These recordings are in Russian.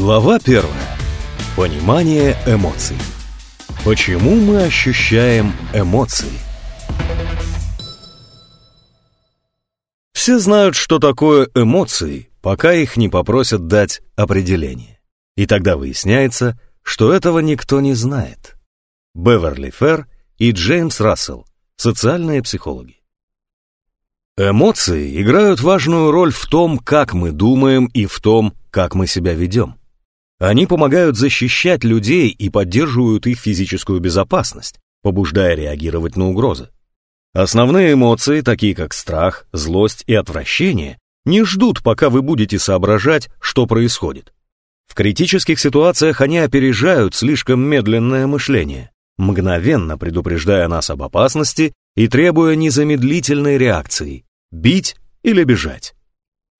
Глава первая. Понимание эмоций. Почему мы ощущаем эмоции? Все знают, что такое эмоции, пока их не попросят дать определение. И тогда выясняется, что этого никто не знает. Беверли Фер и Джеймс Рассел, социальные психологи. Эмоции играют важную роль в том, как мы думаем и в том, как мы себя ведем. Они помогают защищать людей и поддерживают их физическую безопасность, побуждая реагировать на угрозы. Основные эмоции, такие как страх, злость и отвращение, не ждут, пока вы будете соображать, что происходит. В критических ситуациях они опережают слишком медленное мышление, мгновенно предупреждая нас об опасности и требуя незамедлительной реакции – бить или бежать.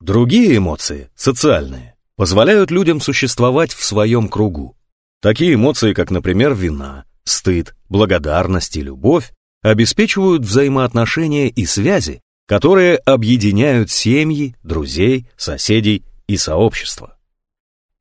Другие эмоции, социальные, позволяют людям существовать в своем кругу. Такие эмоции, как, например, вина, стыд, благодарность и любовь, обеспечивают взаимоотношения и связи, которые объединяют семьи, друзей, соседей и сообщества.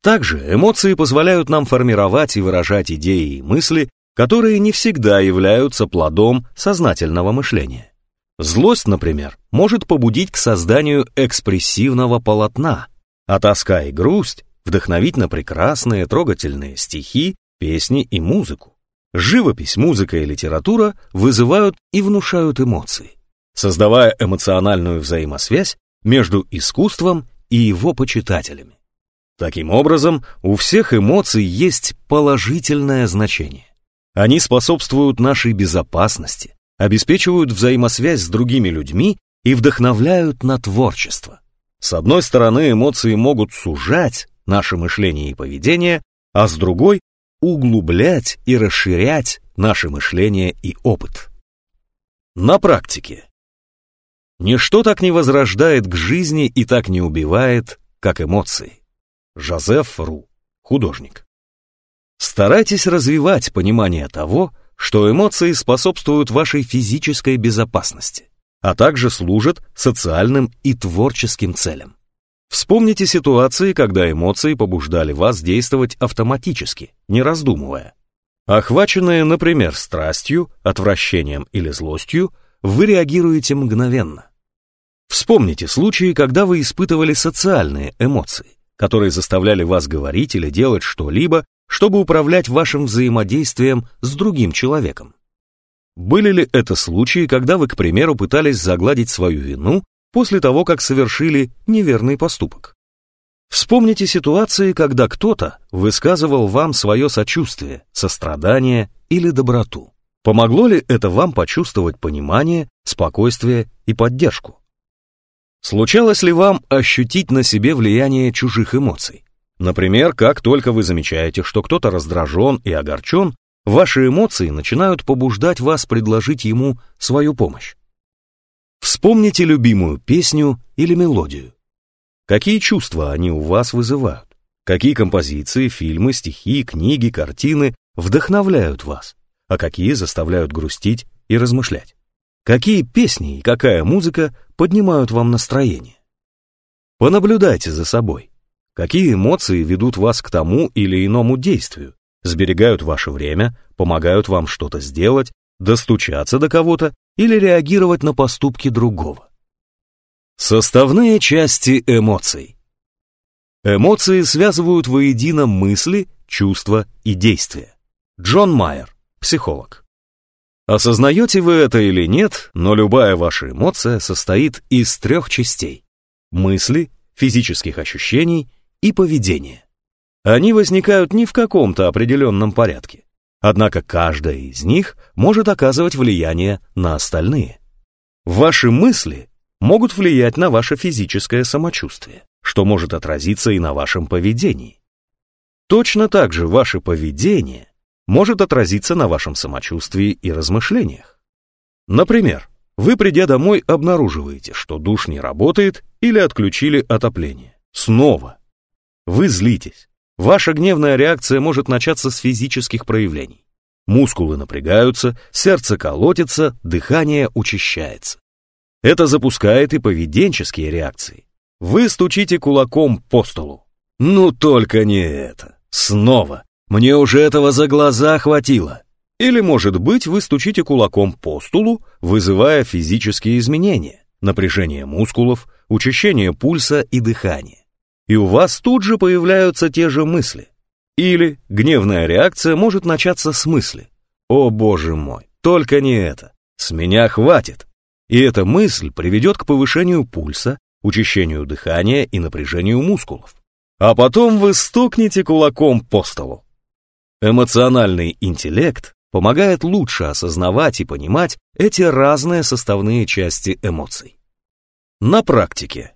Также эмоции позволяют нам формировать и выражать идеи и мысли, которые не всегда являются плодом сознательного мышления. Злость, например, может побудить к созданию экспрессивного полотна, а тоска и грусть вдохновить на прекрасные трогательные стихи, песни и музыку. Живопись, музыка и литература вызывают и внушают эмоции, создавая эмоциональную взаимосвязь между искусством и его почитателями. Таким образом, у всех эмоций есть положительное значение. Они способствуют нашей безопасности, обеспечивают взаимосвязь с другими людьми и вдохновляют на творчество. С одной стороны, эмоции могут сужать наше мышление и поведение, а с другой — углублять и расширять наше мышление и опыт. На практике. Ничто так не возрождает к жизни и так не убивает, как эмоции. Жозеф Ру, художник. Старайтесь развивать понимание того, что эмоции способствуют вашей физической безопасности а также служат социальным и творческим целям. Вспомните ситуации, когда эмоции побуждали вас действовать автоматически, не раздумывая. Охваченные, например, страстью, отвращением или злостью, вы реагируете мгновенно. Вспомните случаи, когда вы испытывали социальные эмоции, которые заставляли вас говорить или делать что-либо, чтобы управлять вашим взаимодействием с другим человеком. Были ли это случаи, когда вы, к примеру, пытались загладить свою вину после того, как совершили неверный поступок? Вспомните ситуации, когда кто-то высказывал вам свое сочувствие, сострадание или доброту. Помогло ли это вам почувствовать понимание, спокойствие и поддержку? Случалось ли вам ощутить на себе влияние чужих эмоций? Например, как только вы замечаете, что кто-то раздражен и огорчен, Ваши эмоции начинают побуждать вас предложить ему свою помощь. Вспомните любимую песню или мелодию. Какие чувства они у вас вызывают? Какие композиции, фильмы, стихи, книги, картины вдохновляют вас, а какие заставляют грустить и размышлять? Какие песни и какая музыка поднимают вам настроение? Понаблюдайте за собой. Какие эмоции ведут вас к тому или иному действию, сберегают ваше время, помогают вам что-то сделать, достучаться до кого-то или реагировать на поступки другого. Составные части эмоций. Эмоции связывают воедино мысли, чувства и действия. Джон Майер, психолог. Осознаете вы это или нет, но любая ваша эмоция состоит из трех частей. Мысли, физических ощущений и поведения. Они возникают не в каком-то определенном порядке. Однако каждая из них может оказывать влияние на остальные. Ваши мысли могут влиять на ваше физическое самочувствие, что может отразиться и на вашем поведении. Точно так же ваше поведение может отразиться на вашем самочувствии и размышлениях. Например, вы, придя домой, обнаруживаете, что душ не работает или отключили отопление. Снова. Вы злитесь, Ваша гневная реакция может начаться с физических проявлений. Мускулы напрягаются, сердце колотится, дыхание учащается. Это запускает и поведенческие реакции. Вы стучите кулаком по столу. Ну только не это. Снова. Мне уже этого за глаза хватило. Или, может быть, вы стучите кулаком по стулу, вызывая физические изменения, напряжение мускулов, учащение пульса и дыхания. И у вас тут же появляются те же мысли. Или гневная реакция может начаться с мысли. «О боже мой, только не это! С меня хватит!» И эта мысль приведет к повышению пульса, учащению дыхания и напряжению мускулов. А потом вы стукнете кулаком по столу. Эмоциональный интеллект помогает лучше осознавать и понимать эти разные составные части эмоций. На практике.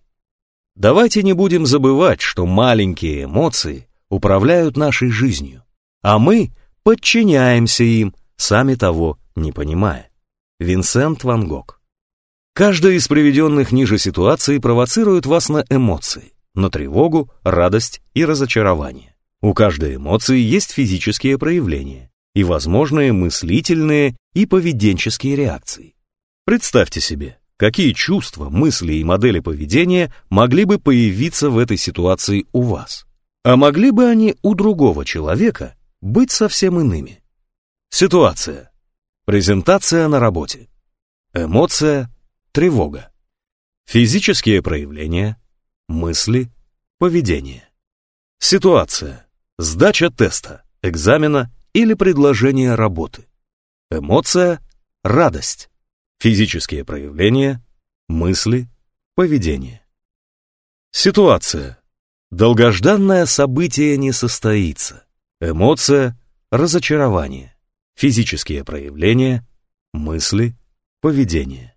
Давайте не будем забывать, что маленькие эмоции управляют нашей жизнью, а мы подчиняемся им, сами того не понимая. Винсент Ван Гог Каждая из приведенных ниже ситуаций провоцирует вас на эмоции, на тревогу, радость и разочарование. У каждой эмоции есть физические проявления и возможные мыслительные и поведенческие реакции. Представьте себе, какие чувства, мысли и модели поведения могли бы появиться в этой ситуации у вас. А могли бы они у другого человека быть совсем иными. Ситуация. Презентация на работе. Эмоция тревога. Физические проявления, мысли, поведение. Ситуация. Сдача теста, экзамена или предложение работы. Эмоция – радость. Физические проявления, мысли, поведение. Ситуация. Долгожданное событие не состоится. Эмоция – разочарование. Физические проявления, мысли, поведение.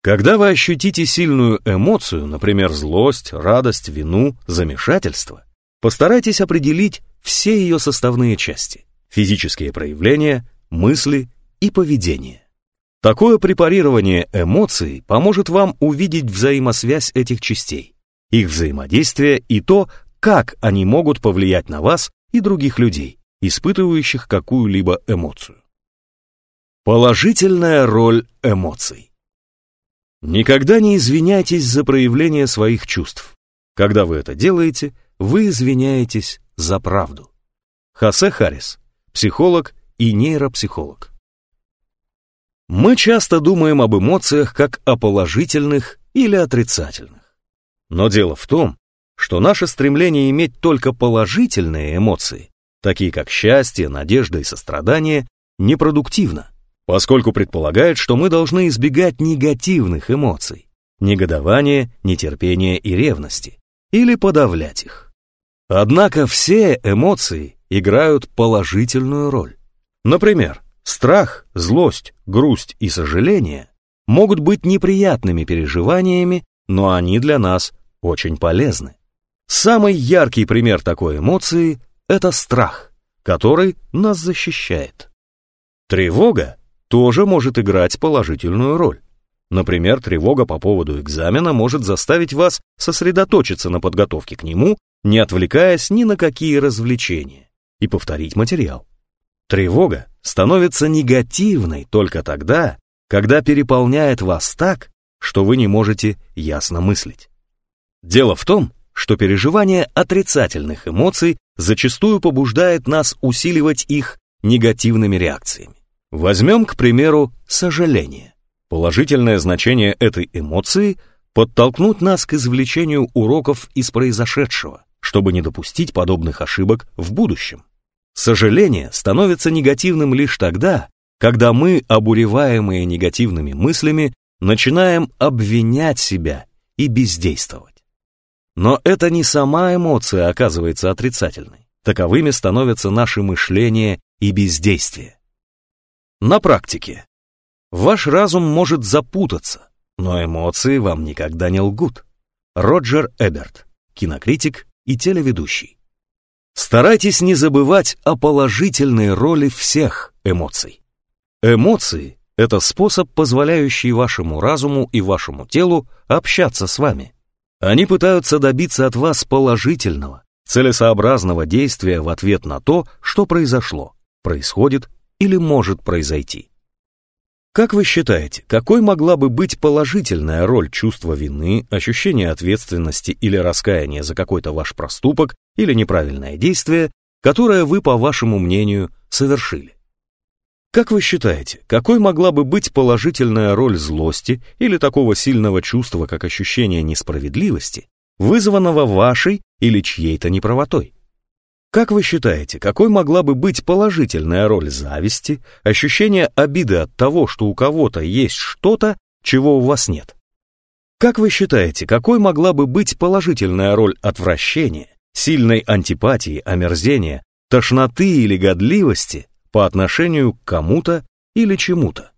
Когда вы ощутите сильную эмоцию, например, злость, радость, вину, замешательство, постарайтесь определить все ее составные части, физические проявления, мысли и поведение. Такое препарирование эмоций поможет вам увидеть взаимосвязь этих частей, их взаимодействие и то, как они могут повлиять на вас и других людей, испытывающих какую-либо эмоцию. Положительная роль эмоций. Никогда не извиняйтесь за проявление своих чувств. Когда вы это делаете, вы извиняетесь за правду. Хосе Харрис, психолог и нейропсихолог. Мы часто думаем об эмоциях как о положительных или отрицательных. Но дело в том, что наше стремление иметь только положительные эмоции, такие как счастье, надежда и сострадание, непродуктивно поскольку предполагает, что мы должны избегать негативных эмоций, негодования, нетерпения и ревности, или подавлять их. Однако все эмоции играют положительную роль. Например, страх, злость, грусть и сожаление могут быть неприятными переживаниями, но они для нас очень полезны. Самый яркий пример такой эмоции – это страх, который нас защищает. Тревога тоже может играть положительную роль. Например, тревога по поводу экзамена может заставить вас сосредоточиться на подготовке к нему, не отвлекаясь ни на какие развлечения, и повторить материал. Тревога становится негативной только тогда, когда переполняет вас так, что вы не можете ясно мыслить. Дело в том, что переживание отрицательных эмоций зачастую побуждает нас усиливать их негативными реакциями. Возьмем, к примеру, сожаление. Положительное значение этой эмоции подтолкнуть нас к извлечению уроков из произошедшего, чтобы не допустить подобных ошибок в будущем. Сожаление становится негативным лишь тогда, когда мы, обуреваемые негативными мыслями, начинаем обвинять себя и бездействовать. Но это не сама эмоция оказывается отрицательной. Таковыми становятся наше мышление и бездействие. На практике. Ваш разум может запутаться, но эмоции вам никогда не лгут. Роджер Эберт, кинокритик и телеведущий. Старайтесь не забывать о положительной роли всех эмоций. Эмоции — это способ, позволяющий вашему разуму и вашему телу общаться с вами. Они пытаются добиться от вас положительного, целесообразного действия в ответ на то, что произошло, происходит или может произойти. Как вы считаете, какой могла бы быть положительная роль чувства вины, ощущения ответственности или раскаяния за какой-то ваш проступок или неправильное действие, которое вы, по вашему мнению, совершили? Как вы считаете, какой могла бы быть положительная роль злости или такого сильного чувства, как ощущение несправедливости, вызванного вашей или чьей-то неправотой? Как вы считаете, какой могла бы быть положительная роль зависти, ощущение обиды от того, что у кого-то есть что-то, чего у вас нет? Как вы считаете, какой могла бы быть положительная роль отвращения, сильной антипатии, омерзения, тошноты или годливости по отношению к кому-то или чему-то?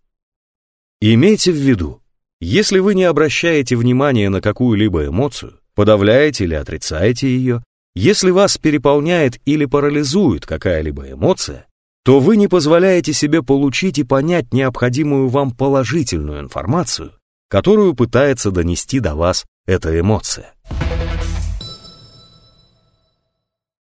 Имейте в виду, если вы не обращаете внимания на какую-либо эмоцию, подавляете или отрицаете ее, если вас переполняет или парализует какая-либо эмоция, то вы не позволяете себе получить и понять необходимую вам положительную информацию, которую пытается донести до вас эта эмоция.